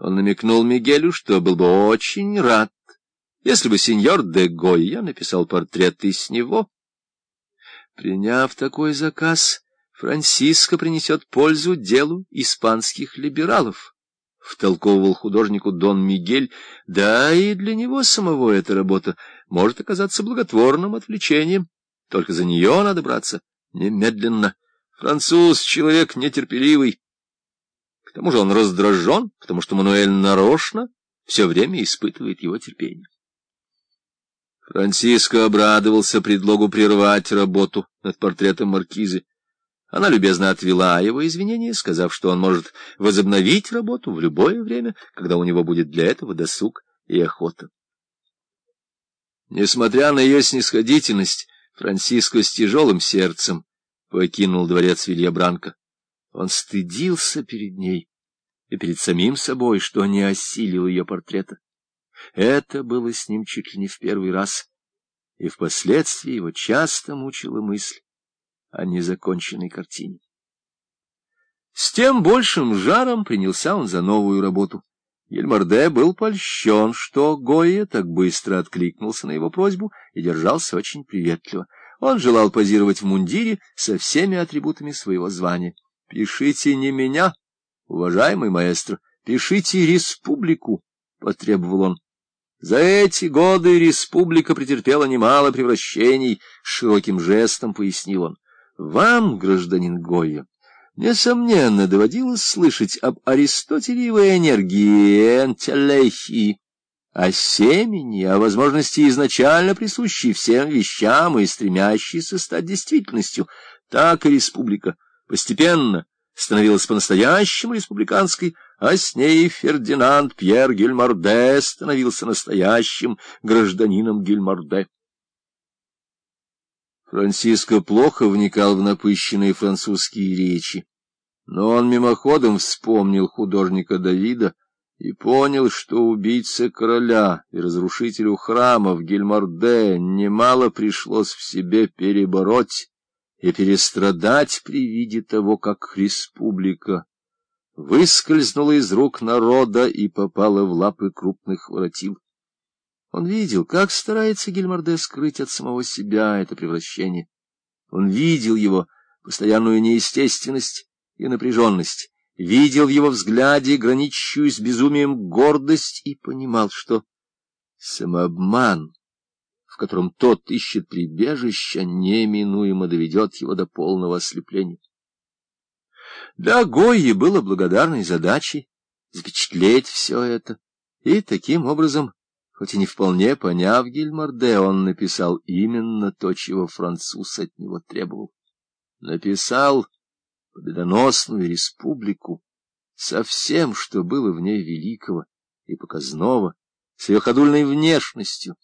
Он намекнул Мигелю, что был бы очень рад, если бы сеньор де Гойя написал портрет и с него. Приняв такой заказ, Франциско принесет пользу делу испанских либералов, — втолковывал художнику Дон Мигель, да и для него самого эта работа может оказаться благотворным отвлечением, только за нее надо браться немедленно. Француз — человек нетерпеливый. К тому же он раздражен, потому что Мануэль нарочно все время испытывает его терпение. Франциско обрадовался предлогу прервать работу над портретом маркизы. Она любезно отвела его извинения, сказав, что он может возобновить работу в любое время, когда у него будет для этого досуг и охота. Несмотря на ее снисходительность, Франциско с тяжелым сердцем покинул дворец Вильябранко. Он стыдился перед ней и перед самим собой, что не осилил ее портрета. Это было с ним чуть ли не в первый раз, и впоследствии его часто мучила мысль о незаконченной картине. С тем большим жаром принялся он за новую работу. Ельмарде был польщен, что Гойя так быстро откликнулся на его просьбу и держался очень приветливо. Он желал позировать в мундире со всеми атрибутами своего звания. «Пишите не меня, уважаемый маэстро, пишите республику», — потребовал он. «За эти годы республика претерпела немало превращений», — широким жестом пояснил он. «Вам, гражданин Гойя, несомненно, доводилось слышать об аристотелевой энергии энтелехии» о семени, о возможности изначально присущей всем вещам и стремящейся стать действительностью. Так и республика постепенно становилась по-настоящему республиканской, а с ней Фердинанд Пьер Гильмарде становился настоящим гражданином Гильмарде. Франциско плохо вникал в напыщенные французские речи, но он мимоходом вспомнил художника Давида, и понял, что убийце короля и разрушителю храмов Гильмарде немало пришлось в себе перебороть и перестрадать при виде того, как республика выскользнула из рук народа и попала в лапы крупных воротил. Он видел, как старается Гильмарде скрыть от самого себя это превращение. Он видел его постоянную неестественность и напряженность, видел в его взгляде граничащую с безумием гордость и понимал, что самообман, котором тот ищет прибежища, неминуемо доведет его до полного ослепления. Для Гойи было благодарной задачей запечатлеть все это, и таким образом, хоть и не вполне поняв Гильмарде, он написал именно то, чего француз от него требовал. Написал победоносную республику со всем, что было в ней великого и показного, с ее ходульной внешностью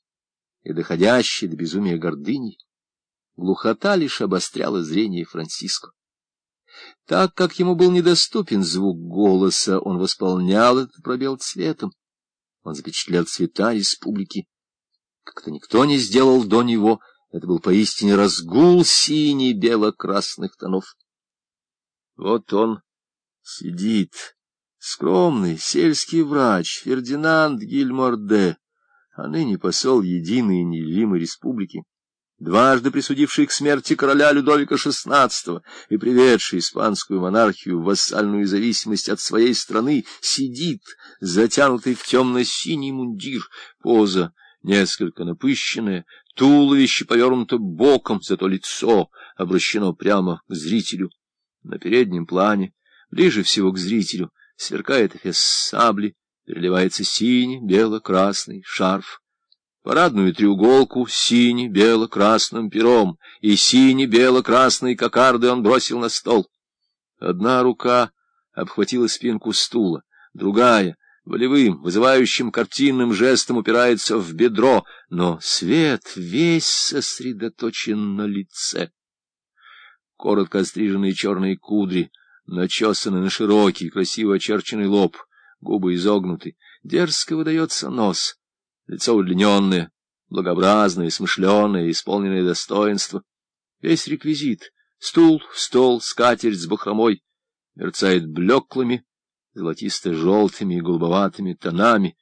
и доходящей до безумия гордыней, глухота лишь обостряла зрение Франциско. Так как ему был недоступен звук голоса, он восполнял этот пробел цветом. Он запечатлял цвета республики. Как-то никто не сделал до него, это был поистине разгул сине-бело-красных тонов. Вот он сидит, скромный сельский врач Фердинанд Гильморде, а ныне посол единой и неделимой республики, дважды присудивший к смерти короля Людовика XVI и приведший испанскую монархию в вассальную зависимость от своей страны, сидит, затянутый в темно-синий мундир, поза несколько напыщенная, туловище повернуто боком, зато лицо обращено прямо к зрителю. На переднем плане, ближе всего к зрителю, сверкает эфес сабли, переливается синий, бело-красный шарф. Парадную треуголку сине-бело-красным пером и сине-бело-красные кокарды он бросил на стол. Одна рука обхватила спинку стула, другая — волевым, вызывающим картинным жестом упирается в бедро, но свет весь сосредоточен на лице коротко остриженные черные кудри, начесаны на широкий, красиво очерченный лоб, губы изогнуты, дерзко выдается нос, лицо удлиненное, благообразное, смышленое, исполненное достоинство. Весь реквизит — стул, стол, скатерть с бахромой — мерцает блеклыми, золотисто-желтыми и голубоватыми тонами,